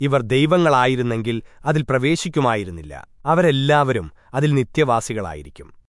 ഇവർ ദൈവങ്ങളായിരുന്നെങ്കിൽ അതിൽ പ്രവേശിക്കുമായിരുന്നില്ല. അവരെല്ലാവരും അതിൽ നിത്യവാസികളായിരിക്കും.